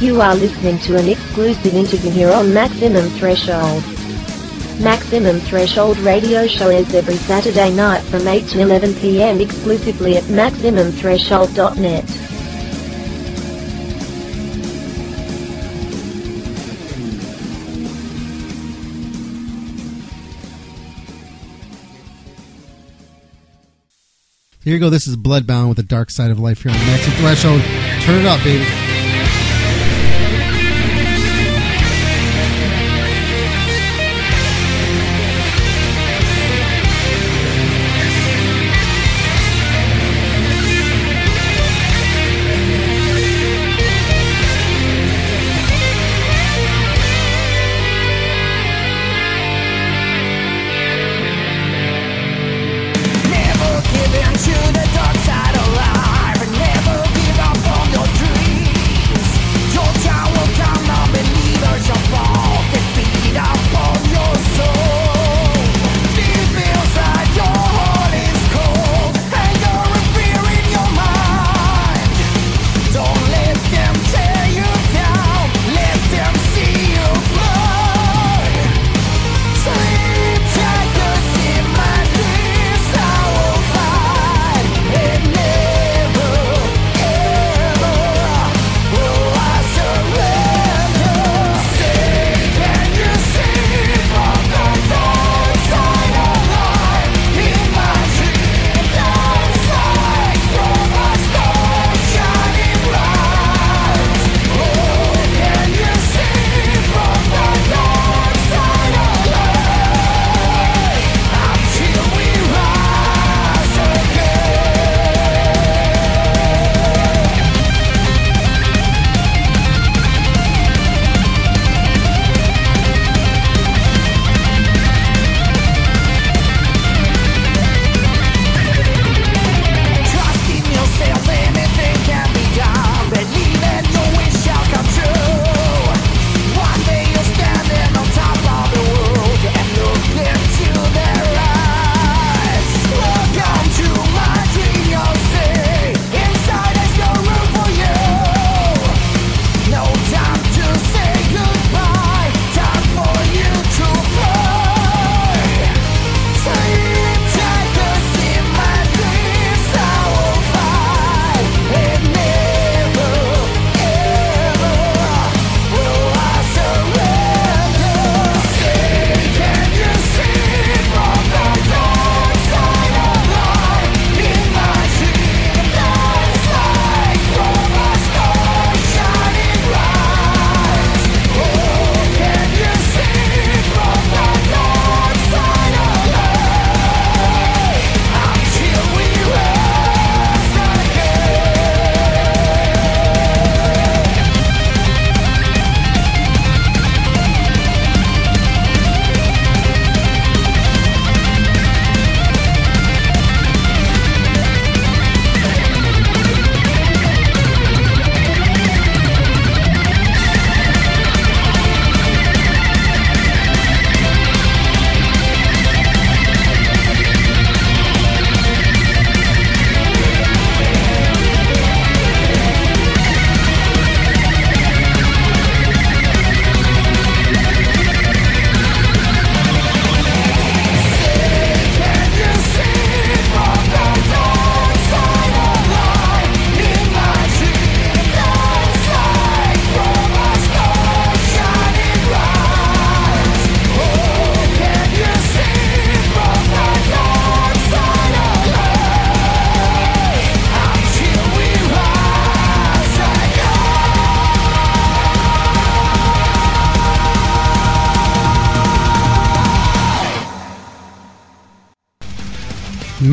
You are listening to an exclusive interview here on Maximum Threshold. Maximum Threshold radio show airs every Saturday night from 8 to 11 p.m. exclusively at MaximumThreshold.net. Here you go. This is Bloodbound with the dark side of life here on Maximum Threshold. Turn it up, baby.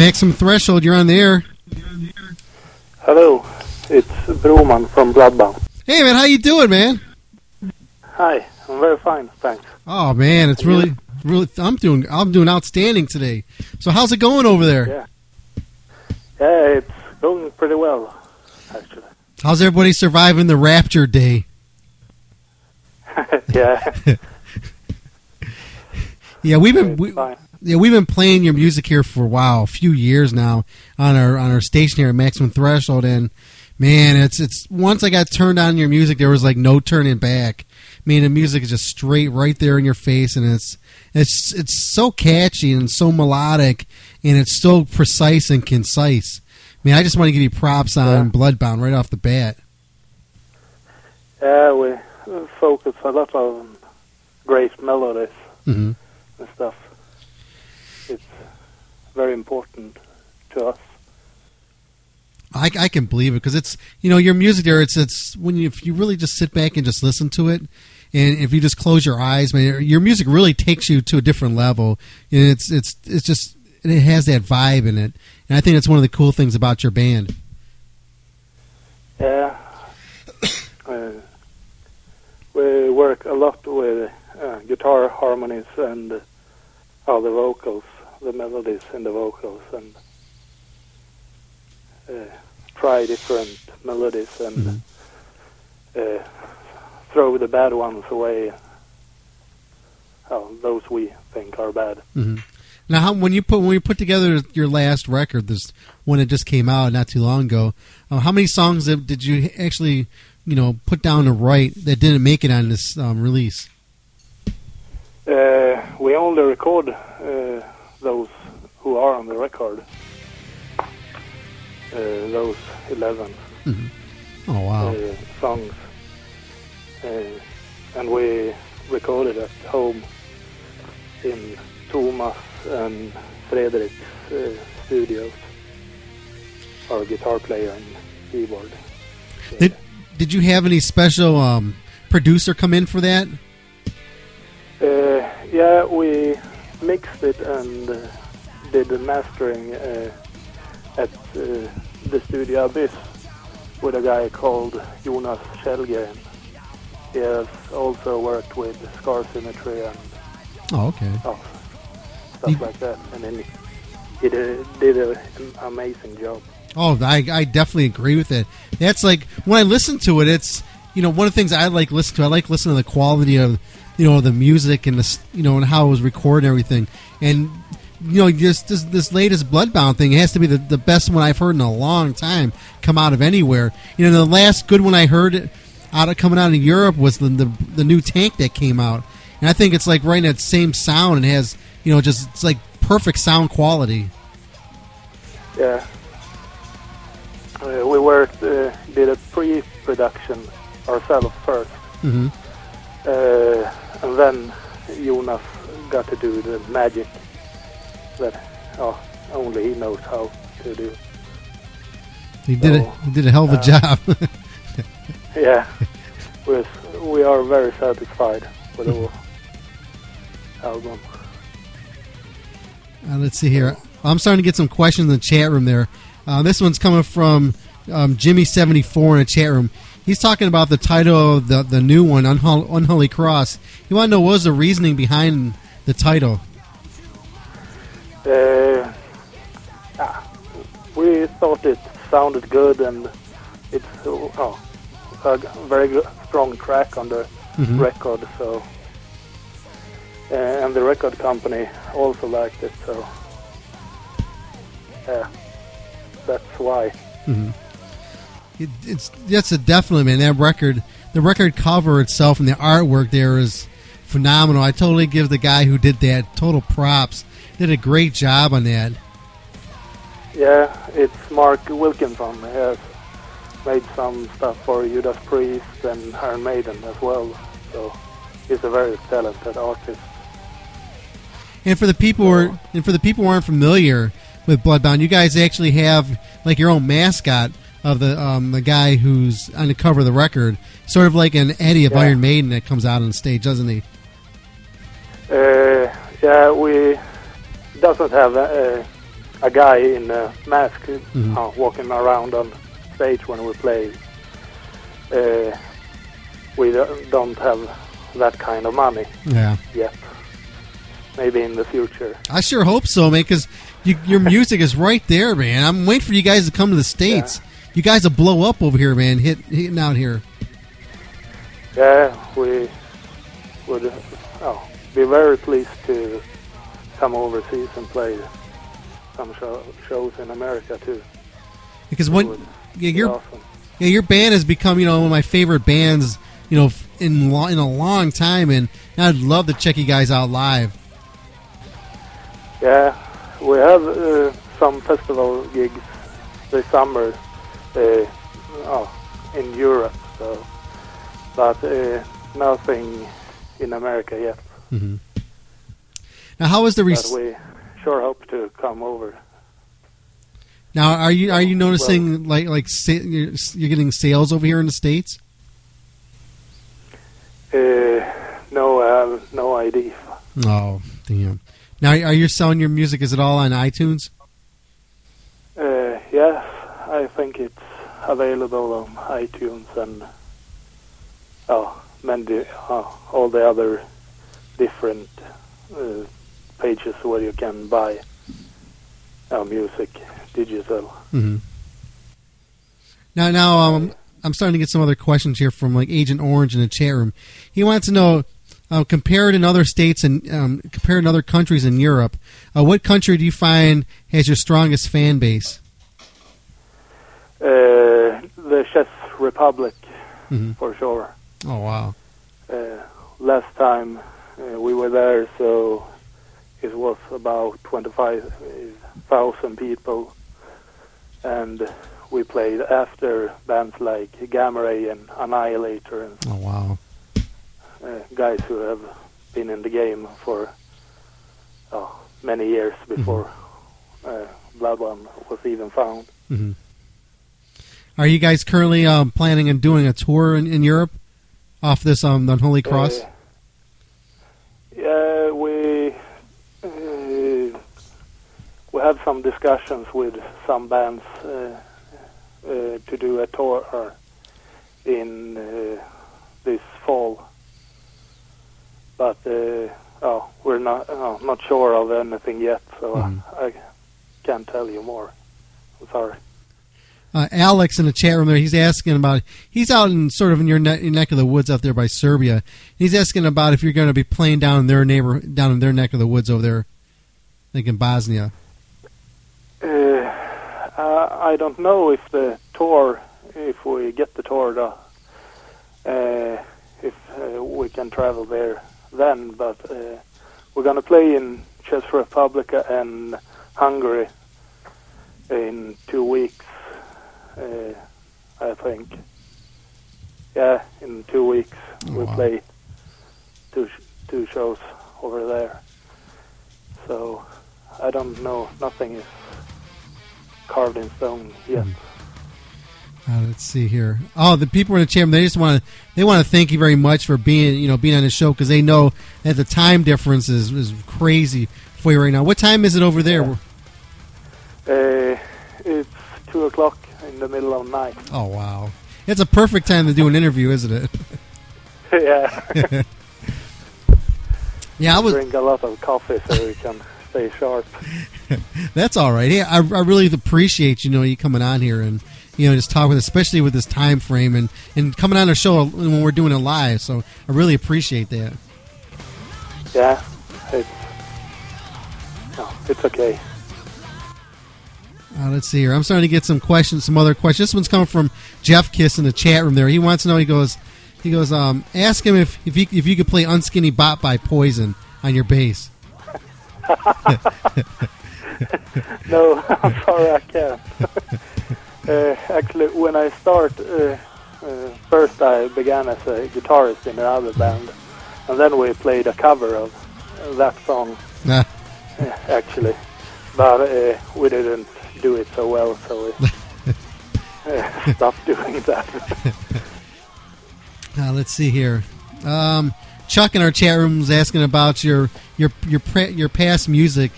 Maximum Threshold, you're on the air. Hello, it's Broman from Bloodbound. Hey man, how you doing, man? Hi, I'm very fine, thanks. Oh man, it's really, really. I'm doing, I'm doing outstanding today. So how's it going over there? Yeah, yeah, it's going pretty well, actually. How's everybody surviving the Rapture Day? yeah. yeah, we've been we, yeah, we've been playing your music here for a while, a few years now on our on our station here at Maximum Threshold, and man, it's it's once I got turned on your music, there was like no turning back. I mean, the music is just straight right there in your face, and it's it's it's so catchy and so melodic, and it's so precise and concise. I mean, I just want to give you props on yeah. Bloodbound right off the bat. Yeah, we focus a lot on great melodies. Mm-hmm. Very important to us. I, I can believe it because it's you know your music there. It's it's when you if you really just sit back and just listen to it, and if you just close your eyes, man, your music really takes you to a different level. And it's it's it's just it has that vibe in it, and I think that's one of the cool things about your band. Yeah. uh, we work a lot with uh, guitar harmonies and uh, all the vocals, the melodies and the vocals, and uh, try different melodies and uh, throw the bad ones away. Oh, those we think are bad. hmm Now, how, when you put when you put together your last record, this one that just came out not too long ago, uh, how many songs did did you actually you know put down to write that didn't make it on this um, release? Uh, we only record uh, those who are on the record. Uh, those 11 Oh wow! uh, songs. Uh, and we recorded at home in Thomas and Fredrik's uh, studios. Our guitar player and keyboard. Did did you have any special um, producer come in for that? Uh, yeah, we mixed it and uh, did the mastering uh, at uh, the Studio Abyss with a guy called Jonas Kjellgren. He has also worked with Scar Symmetry and Oh, okay. oh, stuff like that. And then he did, did a, an amazing job. Oh, I, I definitely agree with it. That's like when I listen to it, it's you know one of the things I like listen to. I like listening to the quality of you know the music and the you know and how it was recorded and everything. And you know just this this latest Bloodbound thing it has to be the, the best one I've heard in a long time come out of anywhere. You know the last good one I heard out of coming out of Europe was the the, the new Tank that came out, and I think it's like right in that same sound and has you know just it's like perfect sound quality. Yeah. Uh, we worked, uh, did a pre-production ourselves first. hmm Uh, and then Jonas got to do the magic that oh, only he knows how to do. He did it. He did a hell of a uh, job. Yeah, we we are very satisfied with the album. Uh, let's see here. I'm starting to get some questions in the chat room there. Uh, this one's coming from um, Jimmy74 in the chat room. He's talking about the title of the, the new one, Unhol- Unholy Cross. You want to know what was the reasoning behind the title? Uh, ah, we thought it sounded good and it's uh, oh, a very good, strong track on the Mhm. record. So, uh, and the record company also liked it. So, yeah, that's why. It, it's that's a definitely man. That record, the record cover itself and the artwork there is phenomenal. I totally give the guy who did that total props. Did a great job on that. Yeah, it's Mark Wilkinson. He has made some stuff for Judas Priest and Iron Maiden as well. So he's a very talented artist. And for the people who are, and for the people who aren't familiar with Bloodbound, you guys actually have like your own mascot of the um, the guy who's on the cover of the record, sort of like an Eddie of Yeah. Iron Maiden that comes out on stage, doesn't he? Uh, yeah, we doesn't have a, a guy in a mask Mhm. uh, walking around on stage when we play. Uh, we don't- don't have that kind of money Yeah, yet. Maybe in the future. I sure hope so, man. Because you, your music is right there, man. I'm waiting for you guys to come to the states. You guys will blow up over here, man. Hit hitting out here. Yeah, we would oh, be very pleased to come overseas and play some show, shows in America too. Because would yeah, be you're awesome. Yeah, your band has become you know one of my favorite bands. You know, in lo- in a long time, and I'd love to check you guys out live. Yeah, we have uh, some festival gigs this summer uh, oh, in Europe, so but uh, nothing in America yet. hmm Now, how is the But we sure hope to come over. now? Are you are you noticing like like sa- you're, you're getting sales over here in the states? Uh, no, I have no idea. Oh, damn! Now, are you selling your music? Is it all on iTunes? Uh, yes, I think it's available on iTunes and oh, many, uh, all the other different uh, pages where you can buy uh, music digital. hmm Now, now, um, I'm starting to get some other questions here from like Agent Orange in the chat room. He wants to know, uh, compared in other states and um, compared in other countries in Europe, uh, what country do you find has your strongest fan base? Uh, the Czech Republic, Mhm. for sure. Oh wow, Uh, last time uh, we were there, so it was about 25,000 people, and we played after bands like Gamma Ray and Annihilator and oh wow. uh, guys who have been in the game for oh, many years before uh, Bloodbound was even found. hmm Are you guys currently um, planning on doing a tour in, in Europe off this um, Unholy Cross? Uh, yeah, we uh, we have some discussions with some bands uh, uh, to do a tour in uh, this fall, but uh, oh, we're not oh, not sure of anything yet, so Mhm. I, I can't tell you more. I'm sorry. Uh, Alex in the chat room there, he's asking about. He's out in sort of in your, ne- your neck of the woods out there by Serbia. He's asking about if you're going to be playing down in their neighbor, down in their neck of the woods over there, like in Bosnia. Uh, I don't know if the tour, if we get the tour, uh, if uh, we can travel there then. But uh, we're going to play in Czech Republic and Hungary in two weeks, I think. Yeah, in two weeks Oh, we wow. play two sh- two shows over there. So I don't know. Nothing is carved in stone yet. Uh, let's see here. Oh, the people in the chamber, they just want to they want to thank you very much for being you know being on the show because they know that the time difference is, is crazy for you right now. What time is it over there? Uh, it's two o'clock in the middle of the night. Oh wow, it's a perfect time to do an interview, isn't it? yeah, Yeah, I was. drink a lot of coffee so we can stay sharp. That's all right. Hey, I, I really appreciate you know you coming on here and you know just talking, especially with this time frame and and coming on the show when we're doing it live. So I really appreciate that. Yeah, it's no, it's okay. Uh, let's see here. I'm starting to get some questions, some other questions. This one's coming from Jeff Kiss in the chat room. There, he wants to know. He goes, he goes. Um, ask him if if you if you could play "Unskinny Bop" by Poison on your bass. No, I'm sorry, I can't. uh, actually, when I start, uh, uh, first I began as a guitarist in another band, and then we played a cover of that song, Nah. uh, actually. But uh, we didn't do it so well, so we uh, stopped doing that. Uh, let's see here. Um, Chuck in our chat room is asking about your your your pre- your past music,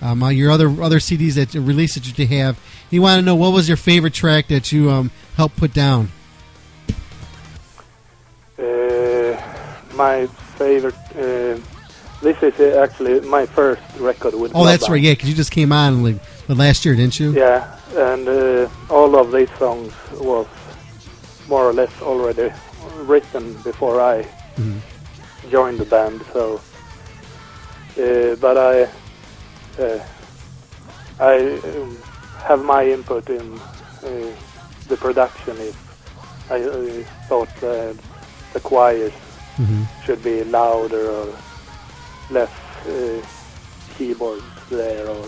um, uh, your other other CDs that you releases that you have. He wanted to know what was your favorite track that you um, helped put down. Uh, my favorite. Uh, this is uh, actually my first record with. Oh, that's right. Yeah, because you just came on like last year, didn't you? Yeah, and uh, all of these songs was more or less already written before I Mhm. joined the band. So, uh, but I uh, I um, have my input in uh, the production if I, thought the choirs hmm should be louder or less uh, keyboards there or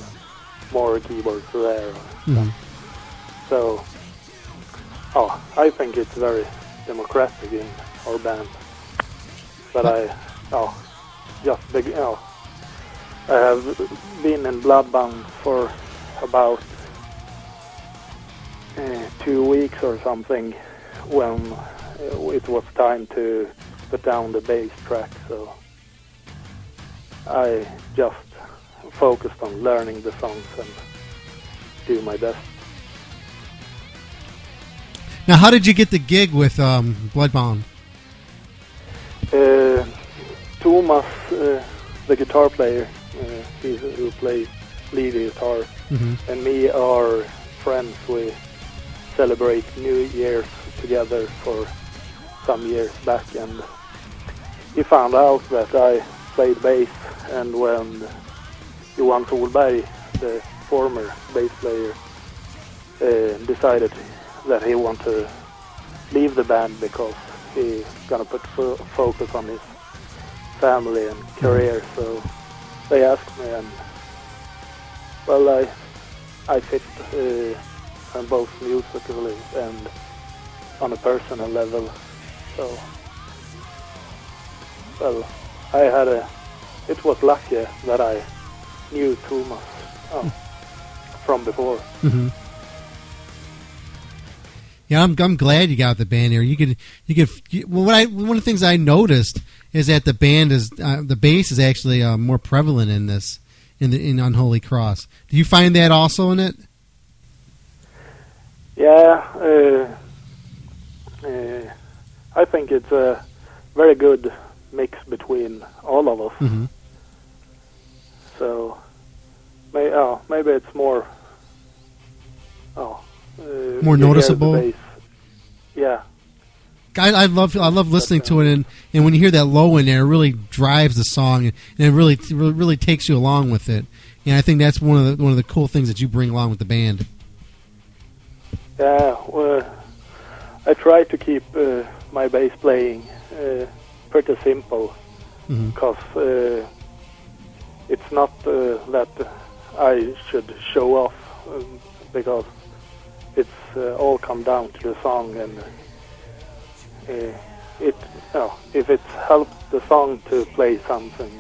more keyboards there. hmm So, oh, I think it's very democratic in our band. But I, oh, just big, you know, I have been in Bloodbound for about uh, two weeks or something when uh, it was time to put down the bass track. So I just focused on learning the songs and do my best. Now, how did you get the gig with um, Bloodbound? Uh, Thomas, uh, the guitar player, uh, he who plays lead guitar, hmm and me are friends. We celebrate New Year's together for some years back, and he found out that I played bass, and when Johan Sohlberg, the former bass player, uh, decided that he wanted to leave the band because he's gonna put fo- focus on his family and career. So they asked me, and well, I I fit uh, on both musically and on a personal level. So well, I had a. It was lucky that I knew Thomas oh, from before. hmm Yeah, I'm, I'm glad you got the band here. You could you could you, well, what I one of the things I noticed is that the band is uh, the bass is actually uh, more prevalent in this in the in Unholy Cross. Do you find that also in it? Yeah, uh, uh, I think it's a very good mix between all of us. hmm So, may, oh, maybe it's more. Oh, uh, More you hear the noticeable? Yeah, I, I love I love listening to it, and, and when you hear that low in there, it really drives the song, and it really really takes you along with it. And I think that's one of the one of the cool things that you bring along with the band. yeah. Well, I try to keep uh, my bass playing uh, pretty simple because uh, it's not uh, that I should show off um, because it's uh, all come down to the song and uh, it you know, if it helps the song to play something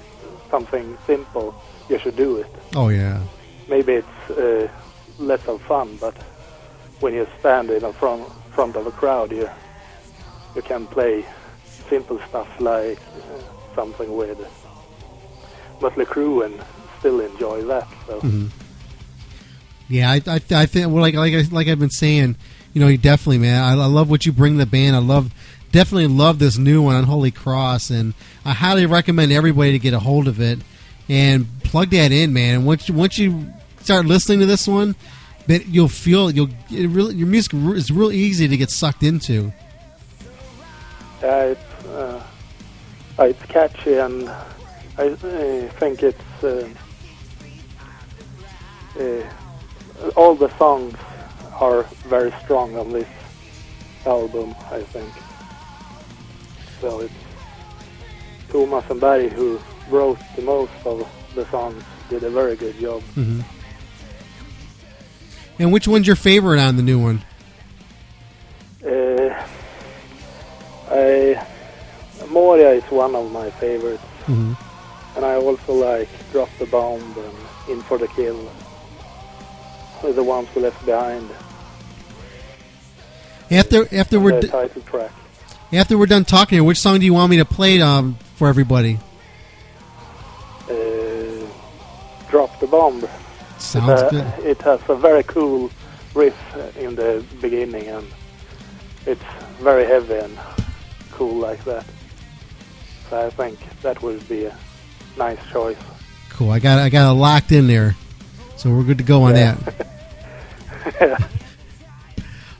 something simple you should do it. Oh yeah, maybe it's uh, less of fun but when you stand in a front front of a crowd you you can play simple stuff like uh, something with Mötley Crüe and still enjoy that so hmm yeah. I I, I think well, like like I, like I've been saying, you know, you definitely man. I, I love what you bring the band. I love definitely love this new one Unholy Cross, and I highly recommend everybody to get a hold of it and plug that in, man. And once you, once you start listening to this one, that you'll feel you'll it really your music is real easy to get sucked into. Yeah, it's uh, uh, it's catchy, and I uh, think it's uh, uh, all the songs are very strong on this album. I think so. It's Thomas and Barry who wrote the most of the songs. Did a very good job. hmm And which one's your favorite on the new one? Uh, I Moria is one of my favorites. hmm And I also like Drop the Bomb and In for the Kill. They're the ones we left behind. After after the we're title track. after we're done talking here, which song do you want me to play um, for everybody? Uh, Drop the Bomb. Sounds Uh, good. It has a very cool riff in the beginning and it's very heavy and cool like that. So I think that would be a nice choice. Cool. I got I got it locked in there, so we're good to go on Yeah. that.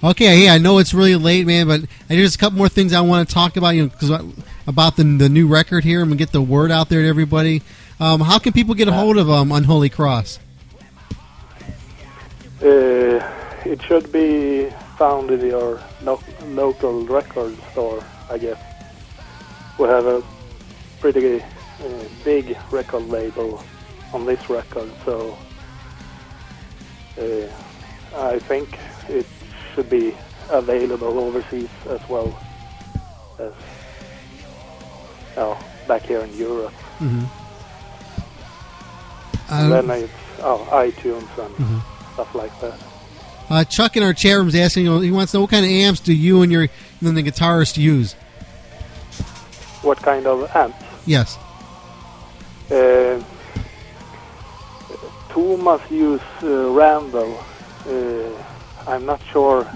Okay, hey, I know it's really late, man, but there's a couple more things I want to talk about. You know, cause about the the new record here. I'm gonna get the word out there to everybody. Um, how can people get a hold of um, Unholy Cross? Uh, it should be found in your lo- local record store, I guess. We have a pretty uh, big record label on this record, so uh, I think it should be available overseas as well as oh, back here in Europe. hmm And Uh, then it's oh, iTunes and Mhm. stuff like that. uh, Chuck in our chat room is asking. He wants to know what kind of amps do you and your and then the guitarist use? What kind of amps? Yes. Uh, Thomas use uh, Randall. Uh, I'm not sure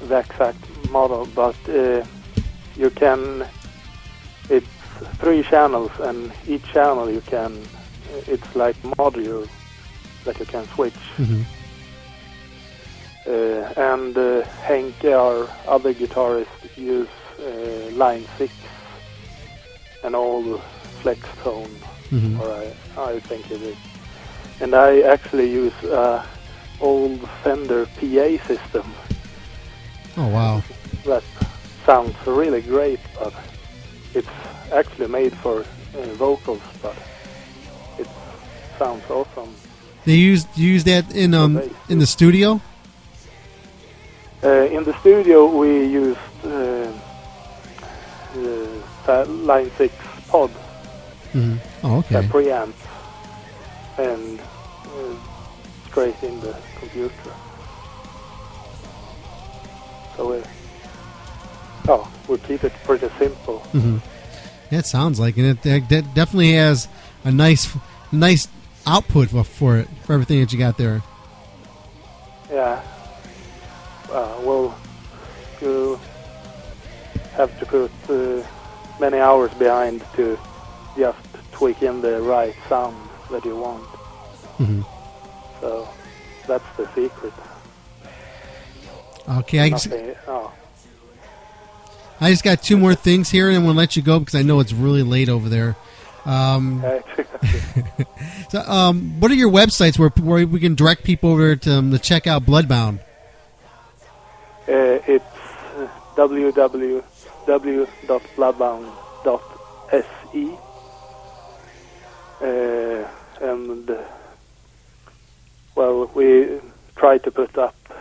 the exact model, but uh, you can. It's three channels, and each channel you can. It's like module that you can switch. hmm Uh, and uh, Henke, our other guitarist, use uh, line six, an old flex tone hmm or I, I think it is. And I actually use uh, old Fender PA system Oh wow. that sounds really great, but it's actually made for uh, vocals, but it sounds awesome. They use use that in um in the studio. Uh, in the studio, we used uh, uh, Line 6 pod, hmm Oh okay. preamp, and uh, straight in the computer. So we, oh, we keep it pretty simple. hmm That sounds like and it. That, that definitely has a nice nice output for- for it for everything that you got there. Yeah. Uh, well, you have to put uh, many hours behind to just tweak in the right sound that you want. hmm So that's the secret. Okay, I just, oh. I just got two more things here, and I'm gonna let you go because I know it's really late over there. Um, so, um, what are your websites where where we can direct people over to, um, to check out Bloodbound? Uh, it's uh, www.bloodbound.se uh, and uh, well we try to put up uh,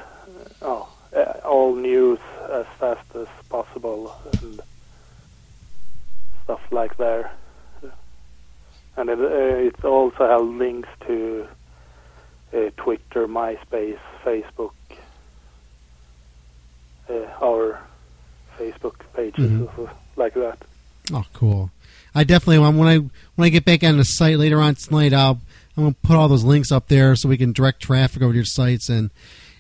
oh, uh, all news as fast as possible and stuff like there and it, uh, it also has links to uh, Twitter, MySpace, Facebook uh, our Facebook pages Mhm. like that. Oh, cool. I definitely want when I when I get back on the site later on tonight. I'll I'm gonna put all those links up there so we can direct traffic over to your sites and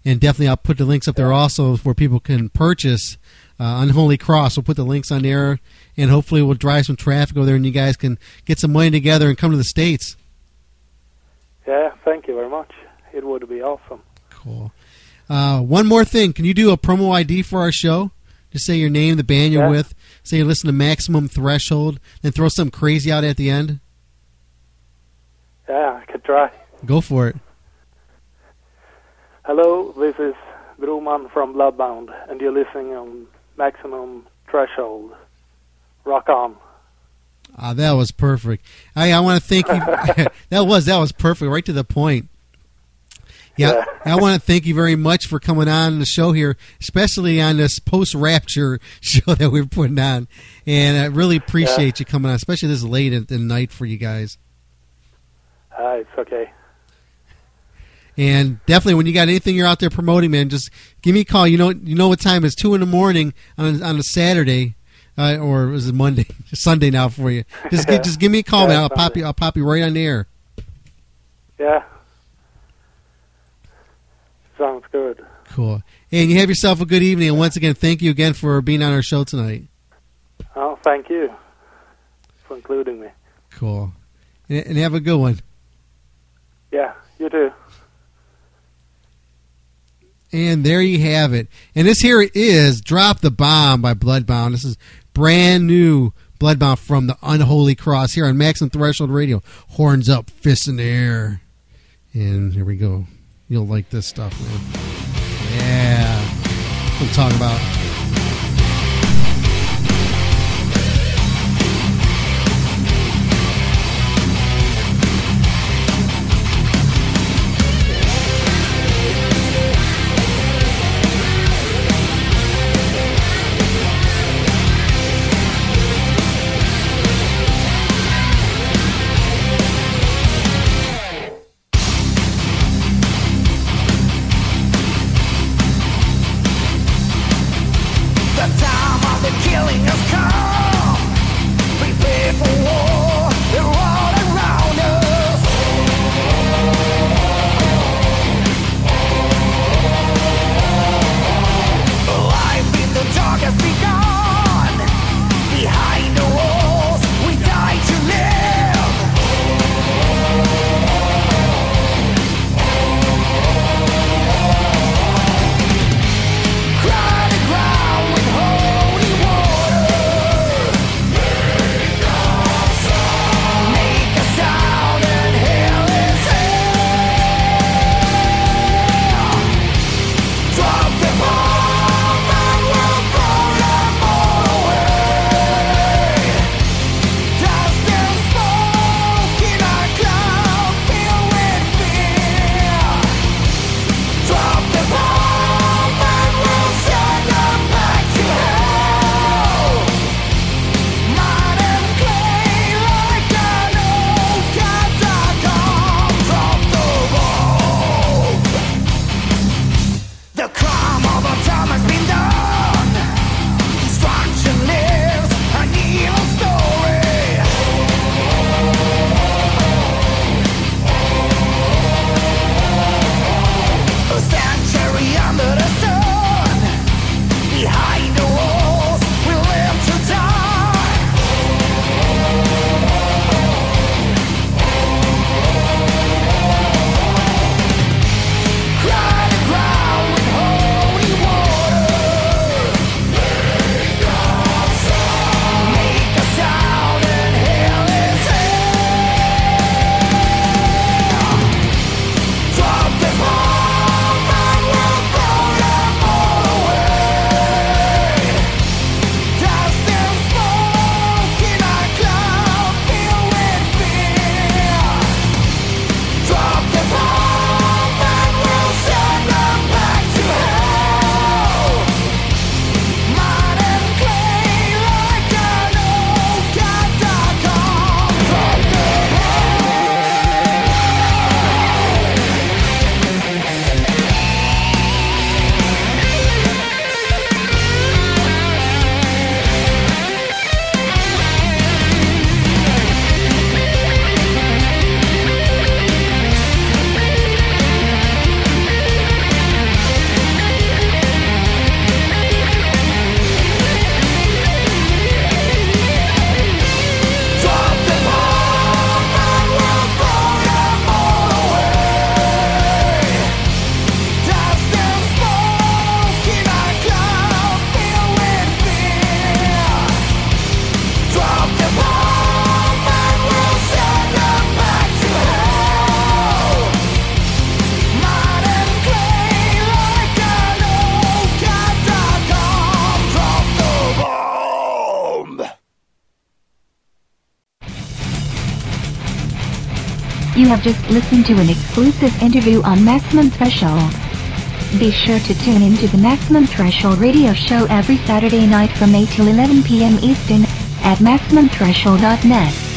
and definitely I'll put the links up there also where people can purchase uh, Unholy Cross. We'll put the links on there and hopefully we'll drive some traffic over there and you guys can get some money together and come to the states. Yeah, thank you very much. It would be awesome. Cool. Uh, one more thing, can you do a promo ID for our show? Just say your name, the band you're Yeah. with. Say you listen to Maximum Threshold, then throw some crazy out at the end. Yeah, I could try. Go for it. Hello, this is Broman from Bloodbound, and you're listening on Maximum Threshold. Rock on. Ah, that was perfect. I I want to thank you. that was that was perfect, right to the point. Yeah, I want to thank you very much for coming on the show here, especially on this post rapture show that we're putting on, and I really appreciate you coming on, especially this late at the night for you guys. Uh, it's okay. And definitely, when you got anything you're out there promoting, man, just give me a call. You know, you know what time it's two in the morning on on a Saturday, uh, or was it Monday, Sunday now for you? Just gi- just give me a call, Yeah, man. I'll pop you. I'll pop you right on the air. Yeah. Sounds good. Cool. And you have yourself a good evening. And once again, thank you again for being on our show tonight. Oh, thank you for including me. Cool. And, and have a good one. Yeah, you too. And there you have it. And this here is Drop the Bomb by Bloodbound. This is brand new Bloodbound from the Unholy Cross here on Maximum Threshold Radio. Horns up, fists in the air. And here we go. You'll like this stuff, man. Yeah. We'll talk about have just listened to an exclusive interview on Maximum Threshold. Be sure to tune in to the Maximum Threshold radio show every Saturday night from 8 to 11 p.m. Eastern at MaximumThreshold.net.